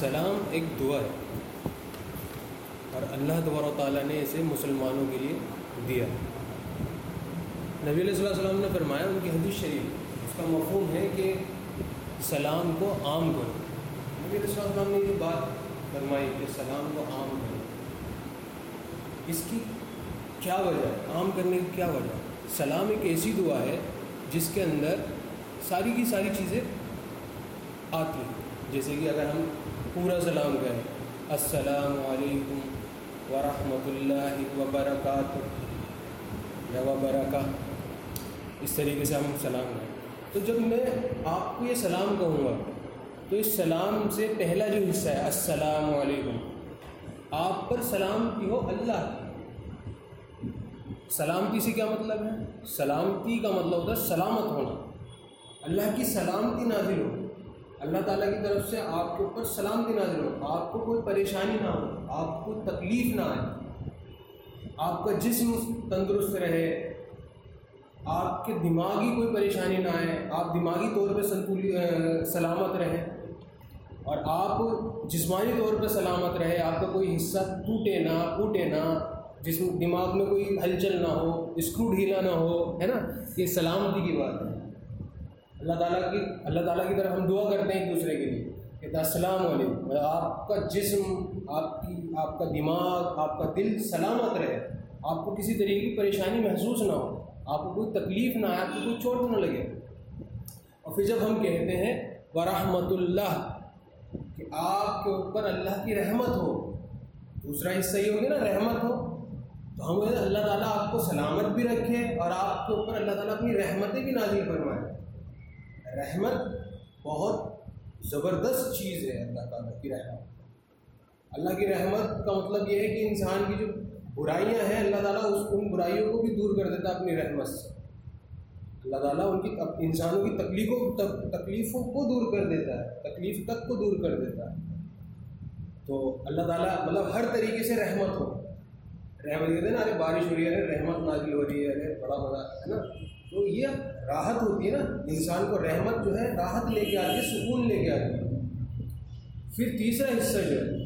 سلام ایک دعا ہے۔ اور اللہ تبار و تعالیٰ نے اسے مسلمانوں کے لیے دیا۔ نبی علیہ صلی اللہ علیہ وسلم نے فرمایا، ان کی حدیث شریف، اس کا مفہوم ہے کہ سلام کو عام کرو۔ نبی علیہ صلی اللہ نے یہ بات فرمائی کہ سلام کو عام کرو۔ اس کی کیا وجہ ہے؟ عام کرنے کی کیا وجہ ہے؟ سلام ایک ایسی دعا ہے جس کے اندر ساری کی ساری چیزیں آتی ہیں۔ جیسے کہ اگر ہم پورا سلام کہیں السلام علیکم ورحمۃ اللہ وبرکاتہ۔ یا وبرکہ۔ اس طریقے سے ہم سلام کہیں تو جب میں آپ کو یہ سلام کہوں گا، تو اس سلام سے پہلا جو حصہ ہے، السلام علیکم۔ آپ پر سلام کی ہو اللہ۔ سلامتی سے کیا مطلب ہے؟ سلامتی کا مطلب ہوتا ہے سلامت ہونا۔ اللہ کی سلامتی نازل ہو۔ اللہ تعالیٰ کی طرف سے آپ کے اوپر سلامتی نازل ہو۔ آپ کو کوئی پریشانی نہ ہو، آپ کو تکلیف نہ آئے۔ آپ کا جسم تندرست رہے۔ آپ کے دماغی کوئی پریشانی نہ آئے۔ آپ دماغی طور پہ سنتولی سلامت رہیں اور آپ جسمانی طور پہ سلامت رہے۔ آپ کا کوئی حصہ ٹوٹے نہ ٹوٹے نہ جسم دماغ میں کوئی ہلچل نہ ہو، اسکرو ڈھیلا نہ ہو، ہے نا؟ یہ سلامتی کی بات ہے۔ اللہ تعالیٰ کی اللہ تعالیٰ کی طرف ہم دعا کرتے ہیں ایک دوسرے کے لیے کہ السلام علیکم۔ آپ کا جسم، آپ کی آپ کا دماغ، آپ کا دل سلامت رہے۔ آپ کو کسی طریقے کی پریشانی محسوس نہ ہو۔ آپ کو کوئی تکلیف نہ آئے، آپ کو کوئی چوٹ نہ لگے۔ اور پھر جب ہم کہتے ہیں ورحمۃ اللہ کہ آپ کے اوپر اللہ کی رحمت ہو، دوسرا حصہ یہ ہوگا نا، رحمت ہو، تو ہم اللہ تعالیٰ آپ کو سلامت بھی رکھے اور آپ کے اوپر اللہ تعالیٰ اپنی رحمتیں بھی نازل فرمائے۔ رحمت بہت زبردست چیز ہے اللہ تعالیٰ کی رحمت۔ اللہ کی رحمت کا مطلب یہ ہے کہ انسان کی جو برائیاں ہیں، اللہ تعالیٰ اس ان برائیوں کو بھی دور کر دیتا ہے اپنی رحمت سے۔ اللہ تعالیٰ ان کی انسانوں کی تکلیفوں تکلیفوں کو دور کر دیتا ہے، تکلیف تک کو دور کر دیتا ہے۔ تو اللہ تعالیٰ مطلب ہر طریقے سے رحمت ہو۔ رحمت کہتے ہیں نا، ارے بارش ہو رہی ہے، ارے رحمت نازل ہو رہی ہے، ارے بڑا مزہ ہے نا۔ تو یہ راحت ہوتی ہے نا، انسان کو رحمت جو ہے، راحت لے کے آتی ہے، سکون لے کے آتی ہے۔ پھر تیسرا حصہ جو ہے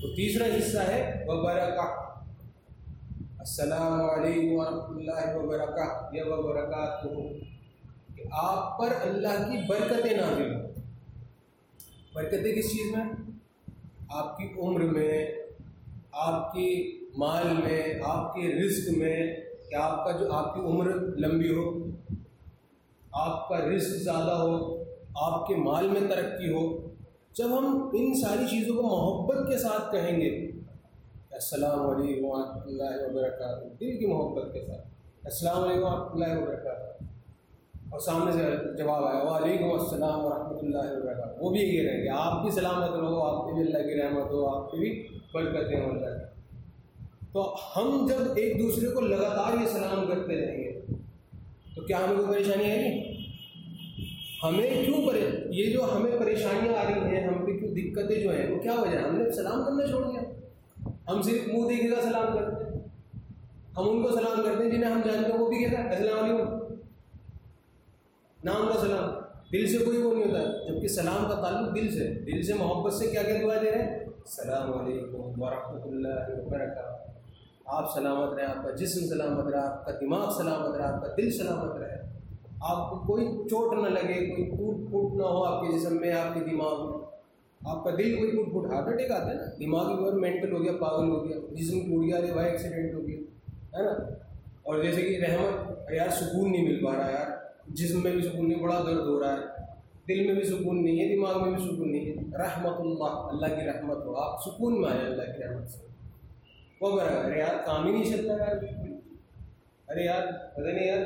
تو تیسرا حصہ ہے وبرکہ۔ السلام علیکم ورحمۃ اللہ وبرکاتہ یا وبرکاتہ، کہ آپ پر اللہ کی برکتیں نازل ہوں۔ برکتیں کس چیز میں؟ آپ کی عمر میں، آپ کی مال میں، آپ کے رزق میں، کہ آپ کا جو، آپ کی عمر لمبی ہو۔ آپ کا رزق زیادہ ہو، آپ کے مال میں ترقی ہو، جب ہم ان ساری چیزوں کو محبت کے ساتھ کہیں گے، السلام علیکم ورحمۃ اللہ وبرکاتہ، دل کی محبت کے ساتھ، السلام علیکم ورحمۃ اللہ وبرکاتہ۔ اور سامنے سے جواب آیا، وعلیکم السلام ورحمۃ اللہ وبرکاتہ۔ وہ بھی یہ رہیں گے آپ بھی سلامت رہو، آپ کی بھی اللہ کی رحمت ہو، آپ کی بھی برکتیں ہو جائیں تو ہم جب ایک دوسرے کو لگاتار یہ سلام کرتے رہیں گے تو کیا ہمیں کوئی پریشانی آئے گی ہمیں کیوں پرے؟ یہ جو ہمیں پریشانیاں آ رہی ہیں، ہم پہ کیوں دقتیں جو ہیں، وہ کیا وجہ ہے ہم نے سلام کرنا چھوڑ دیا۔ ہم صرف منہ دیکھے گا سلام کرتے ہیں۔ ہم ان کو سلام کرتے ہیں جنہیں ہم جانتے ہیں، وہ بھی کہتا ہے، السلام علیکم۔ نام کا سلام۔ دل سے کوئی وہ نہیں ہوتا، جبکہ سلام کا تعلق دل سے۔ دل سے محبت سے کیا کیا دعا دے رہے ہیں؟ السلام علیکم ورحمۃ اللہ وبرکاتہ۔ آپ سلامت رہیں، آپ کا جسم سلامت رہے، آپ کا دماغ سلامت رہے، آپ کا دل سلامت رہے۔ آپ کو کوئی چوٹ نہ لگے، کوئی ٹوٹ پھوٹ نہ ہو آپ کے جسم میں، آپ کے دماغ میں۔ آپ کا دل کوئی ٹوٹ پھوٹ، ہارٹ اٹیک آتا ہے نا؟ دماغی طور مینٹل ہو گیا، پاگل ہو گیا، جسم ٹوٹ گیا ارے بھائی ایکسیڈنٹ ہو گیا، ہے نا؟ اور جیسے کہ رحمت یار سکون نہیں مل پا رہا یار۔ جسم میں بھی سکون نہیں، بڑا درد ہو رہا ہے۔ دل میں بھی سکون نہیں ہے، دماغ میں بھی سکون نہیں ہے۔ رحمت اللہ اللہ کی رحمت ہو، آپ سکون میں آئے اللہ کی رحمت سے۔ وہ برابر ارے یار، کام ہی نہیں چلتا یار۔ ارے یار، پتہ نہیں یار،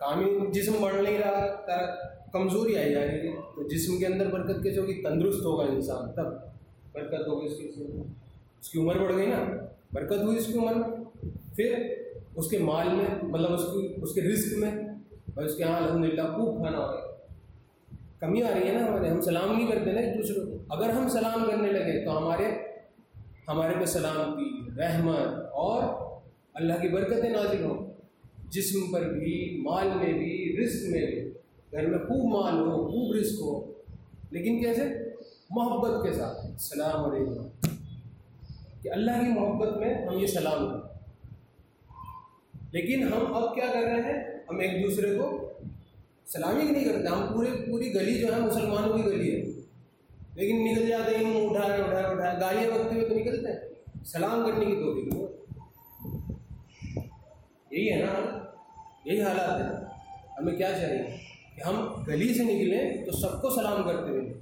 کام ہی جسم بڑھ نہیں رہا کمزوری آئی جا رہی ہے۔ تو جسم کے اندر برکت کیسے ہوگی تندرست ہوگا انسان، تب برکت ہوگی اس کی اس کی عمر بڑھ گئی نا، برکت ہوئی اس کی عمر میں۔ پھر اس کے مال میں مطلب اس کی، اس کے رزق میں، اور اس کے یہاں الحمد للہ خوب کھانا ہو کمی آ رہی ہے نا ہمارے۔ ہم سلام نہیں کرتے نا ایک دوسرے کو۔ اگر ہم سلام کرنے لگے تو ہمارے ہمارے پہ سلامتی رحمت اور اللہ کی برکتیں نازل ہوں۔ جسم پر بھی، مال میں بھی، رزق میں بھی۔ گھر میں خوب مال ہو، خوب رزق ہو۔ لیکن کیسے؟ محبت کے ساتھ۔ السلام علیکم۔ کہ اللہ کی محبت میں ہم یہ سلام کریں۔ لیکن ہم اب کیا کر رہے ہیں؟ ہم ایک دوسرے کو سلامی نہیں کرتے، ہم پورے، پوری گلی جو ہے مسلمانوں کی گلی ہے۔ لیکن نکل جاتے ہیں اٹھائے اٹھائے اٹھائے گالیاں وقت میں تو نکلتے ہیں۔ سلام کرنے کی تو بھی یہی ہے نا یہی حالات ہے ہمیں کیا چاہیے؟ کہ ہم گلی سے نکلیں تو سب کو سلام کرتے ہوئے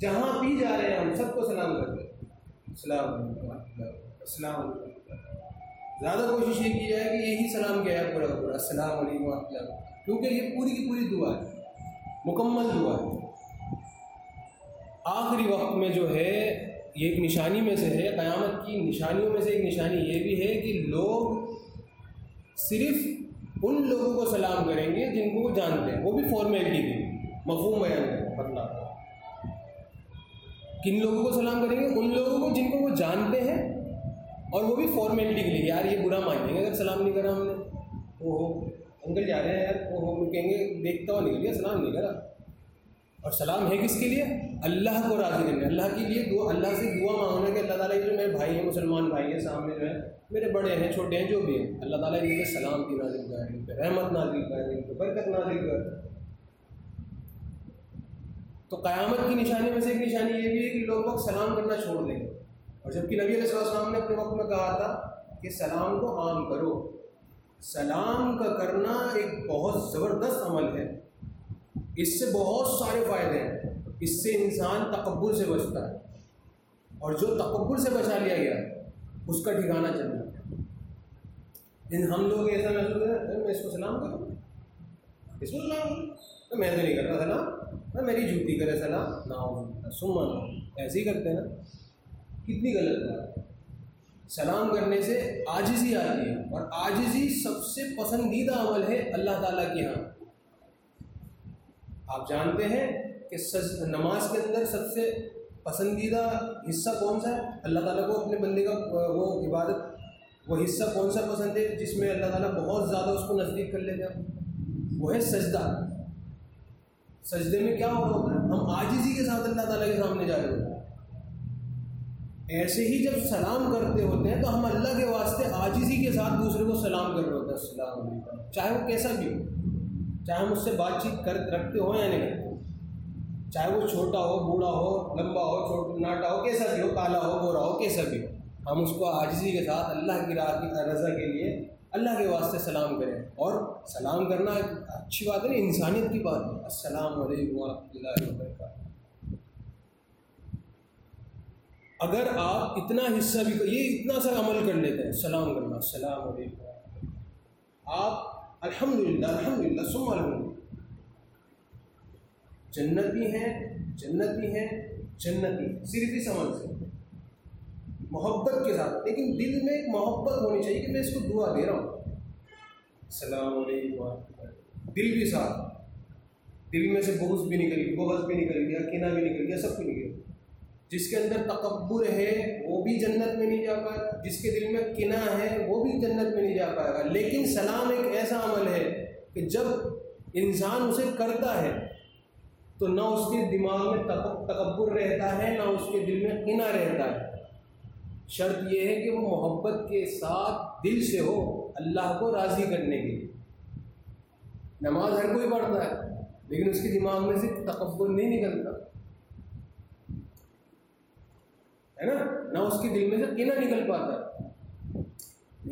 جہاں بھی جا رہے ہیں، ہم سب کو سلام کرتے السلام علیکم السلام علیکم زیادہ کوشش یہ کی جائے کہ یہی سلام کیا ہے پورا پورا۔ السلام علیکم اللہ۔ کیونکہ یہ پوری کی پوری دعا ہے۔ مکمل دعا ہے۔ آخری وقت میں جو ہے، یہ ایک نشانی میں سے ہے، قیامت کی نشانیوں میں سے ایک نشانی یہ بھی ہے کہ لوگ صرف ان لوگوں کو سلام کریں گے جن کو وہ جانتے ہیں۔ وہ بھی فارمیلٹی کی مفہوم بیان ہے مطلب۔ کن لوگوں کو سلام کریں گے؟ ان لوگوں کو جن کو وہ جانتے ہیں اور وہ بھی فارمیلٹی کے لیے۔ یار، یہ برا مان لیں گے اگر سلام نہیں کرا ہم نے او ہو انکل جا رہے ہیں یار وہ ہو کہیں گے، دیکھتا ہوا نکل گیا، سلام نہیں کرا۔ اور سلام ہے کس کے لیے؟ اللہ کو راضی کرنے اللہ کے لیے دعا اللہ سے دعا مانگنا کہ اللہ تعالیٰ جو میرے بھائی ہیں، مسلمان بھائی ہیں، سامنے جو ہے میرے بڑے ہیں، چھوٹے ہیں، جو بھی ہیں۔ اللہ تعالیٰ ان کے سلام کی نازل کر، ان پہ رحمت نازل کر، ان پہ برکت نازل کر۔ تو قیامت کی نشانی میں سے ایک نشانی یہ بھی ہے کہ لوگ وقت سلام کرنا چھوڑ دیں۔ اور جبکہ نبی علیہ السلام نے اپنے وقت میں کہا تھا کہ سلام کو عام کرو۔ سلام کا کرنا ایک بہت زبردست عمل ہے۔ اس سے بہت سارے فائدے ہیں۔ اس سے انسان تقبر سے بچتا ہے۔ اور جو تقبر سے بچا لیا گیا، اس کا ٹھکانا چلنا لیکن ہم لوگ ایسا محسوس کرتے میں اس کو سلام کروں؟ اس کو سلام کروں؟ میں تو نہیں کرتا سلام۔ میں میری جوتی کرے سلام۔ نہ سما ایسے ہی کرتے ہیں نا۔ کتنی غلط بات سلام کرنے سے آجزی آتی ہے۔ اور آجزی سب سے پسندیدہ عمل ہے اللہ تعالیٰ کے یہاں آپ جانتے ہیں کہ نماز کے اندر سب سے پسندیدہ حصہ کون سا ہے؟ اللہ تعالیٰ کو اپنے بندے کا، وہ عبادت، وہ حصہ کون سا پسند ہے جس میں اللہ تعالیٰ بہت زیادہ اس کو نزدیک کر لیتا وہ ہے سجدہ۔ سجدے میں کیا ہو رہا ہوتا ہے؟ ہم آجزی کے ساتھ اللہ تعالیٰ کے سامنے جا رہے ہوتے ہیں۔ ایسے ہی جب سلام کرتے ہوتے ہیں تو ہم اللہ کے واسطے آجزی کے ساتھ دوسرے کو سلام کر رہے ہوتے ہیں۔ السلام علیکم۔ چاہے وہ کیسا بھی ہو۔ چاہے ہم اس سے بات چیت کر رکھتے ہوں یا نہیں، چاہے وہ چھوٹا ہو، بوڑھا ہو، لمبا ہو، چھوٹا، ناٹا ہو، کیسا بھی ہو، کالا ہو، گورا ہو، کیسا بھی ہو، ہم اس کو آجزی کے ساتھ اللہ کی راہ کی رضا کے لیے اللہ کے واسطے سلام کریں۔ اور سلام کرنا ایک اچھی بات ہے نا انسانیت کی بات ہے۔ السلام علیکم ورحمۃ اللہ وبرکاتہ۔ اگر آپ اتنا حصہ بھی یہ اتنا سا عمل کر لیتے ہیں، سلام کرنا، السلام علیکم آپ الحمد للہ الحمد للہ سم الحمد للہ جنتی ہیں جنتی ہیں جنتی صرف اس عمل سے۔ محبت کے ساتھ۔ لیکن دل میں ایک محبت ہونی چاہیے کہ میں اس کو دعا دے رہا ہوں۔ السلام علیکم دل بھی ساتھ۔ دل میں سے بغض بھی نکل گیا بغض بھی نکل گیا کینا بھی نکل گیا، سب بھی نکل گیا۔ جس کے اندر تکبر ہے، وہ بھی جنت میں نہیں جا پائے گا۔ جس کے دل میں کنا ہے، وہ بھی جنت میں نہیں جا پائے گا۔ لیکن سلام ایک ایسا عمل ہے کہ جب انسان اسے کرتا ہے تو نہ اس کے دماغ میں تکبر رہتا ہے، نہ اس کے دل میں کنا رہتا ہے۔ شرط یہ ہے کہ وہ محبت کے ساتھ دل سے ہو، اللہ کو راضی کرنے کے لیے۔ نماز ہر کوئی پڑھتا ہے، لیکن اس کے دماغ میں سے تکبر نہیں نکلتا۔ ہے نا؟ نہ اس کے دل میں سے کنا نکل پاتا ہے۔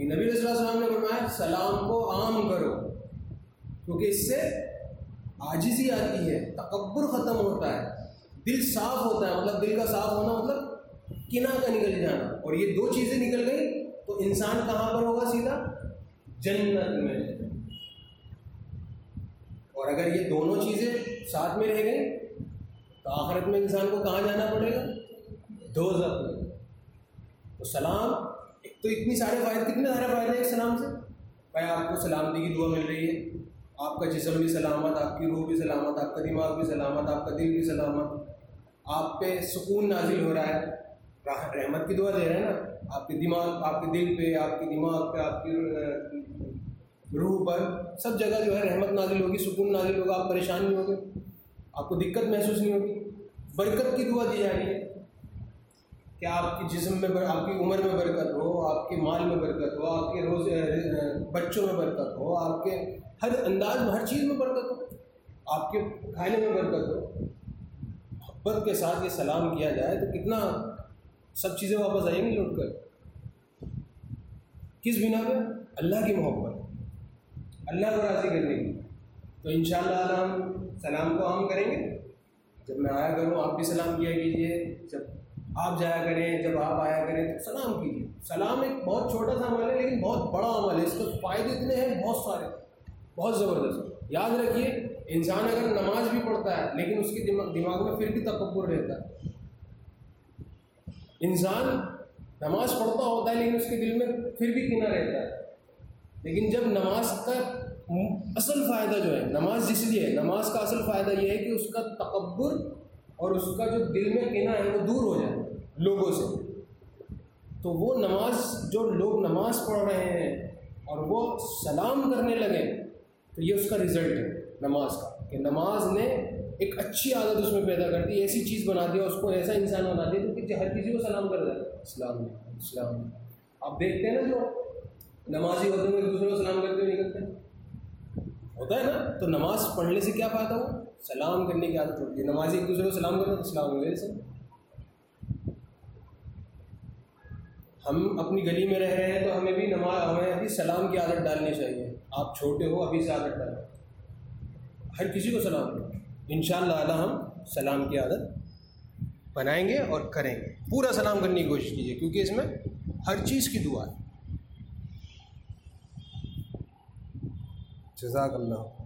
نبی علیہ السلام نے فرمایا، سلام کو عام کرو۔ کیونکہ اس سے آجزی آتی ہے، تکبر ختم ہوتا ہے، دل صاف ہوتا ہے مطلب دل کا صاف ہونا مطلب کنا کا نکل جانا۔ اور یہ دو چیزیں نکل گئی تو انسان کہاں پر ہوگا سیدھا؟ جنت میں۔ اور اگر یہ دونوں چیزیں ساتھ میں رہ گئی تو آخرت میں انسان کو کہاں جانا پڑے گا؟ دو میں۔ تو سلام، ایک تو اتنی سارے فائدے، کتنے سارے فائدے ہیں سلام سے؟ بھائی، آپ کو سلامتی کی دعا مل رہی ہے۔ آپ کا جسم بھی سلامت، آپ کی روح بھی سلامت، آپ کا دماغ بھی سلامت، آپ کا دل بھی سلامت۔ آپ پہ سکون نازل ہو رہا ہے۔ رحمت کی دعا دے رہے ہیں نا۔ آپ کے دماغ، آپ کے دل پہ، آپ کے دماغ پہ، آپ کی روح پر سب جگہ جو ہے رحمت نازل ہوگی، سکون نازل ہوگا، آپ پریشان نہیں ہوگے، آپ کو دقت محسوس نہیں ہوگی۔ برکت کی دعا دی جا رہی ہے۔ کہ آپ کی جسم میں بر... آپ کی عمر میں برکت ہو، آپ کے مال میں برکت ہو، آپ کے روز بچوں میں برکت ہو، آپ کے ہر انداز میں، ہر چیز میں برکت ہو، آپ کے کھانے میں برکت ہو، محبت کے ساتھ یہ سلام کیا جائے تو کتنا سب چیزیں واپس آئیں گی لوٹ کر۔ کس بنا پہ؟ اللہ کی محبت۔ اللہ کو راضی کرنے کی۔ تو ان شاء اللہ ہم سلام کو ہم کریں گے۔ جب میں آیا کروں، آپ بھی سلام کیا کیجیے جب آپ جایا کریں، جب آپ آیا کریں تو سلام کیجیے سلام ایک بہت چھوٹا سا عمل ہے، لیکن بہت بڑا عمل ہے۔ اس کے فائدے اتنے ہیں، بہت سارے۔ بہت زبردست۔ یاد رکھیے، انسان اگر نماز بھی پڑھتا ہے، لیکن اس کے دماغ دماغ میں پھر بھی تکبر رہتا ہے۔ انسان نماز پڑھتا ہوتا ہے، لیکن اس کے دل میں پھر بھی کینا رہتا ہے۔ لیکن جب نماز کا اصل فائدہ جو ہے، نماز جس لیے ہے، نماز کا اصل فائدہ یہ ہے کہ اس کا تکبر اور اس کا جو دل میں کینا ہے، وہ دور ہو جائے۔ لوگوں سے۔ تو وہ نماز، جو لوگ نماز پڑھ رہے ہیں اور وہ سلام کرنے لگے، تو یہ اس کا رزلٹ ہے نماز کا، کہ نماز نے ایک اچھی عادت اس میں پیدا کر دی، ایسی چیز بنا دیا، اس کو ایسا انسان بنا دیا کہ ہر کسی کو سلام کر ہے۔ اسلام اسلام آپ دیکھتے ہیں نا جو نمازی ہوتے ہیں ایک دوسرے کو سلام کرتے ہوئے نکلتے ہیں ہوتا ہے نا، تو نماز پڑھنے سے کیا فائدہ ہو سلام کرنے کی عادت ہوتی ہے۔ نمازی ایک دوسرے کو سلام کرتے ہیں، اسلام میرے ہم اپنی گلی میں رہ رہے ہیں تو ہمیں بھی نماز ہمیں ابھی سلام کی عادت ڈالنی چاہیے۔ آپ چھوٹے ہو، ابھی سے عادت ڈالیں۔ ہر کسی کو سلام کرو ان شاء اللہ اعلیٰ ہم سلام کی عادت بنائیں گے اور کریں گے۔ پورا سلام کرنے کی کوشش کیجیے، کیونکہ اس میں ہر چیز کی دعا ہے۔ جزاک اللہ۔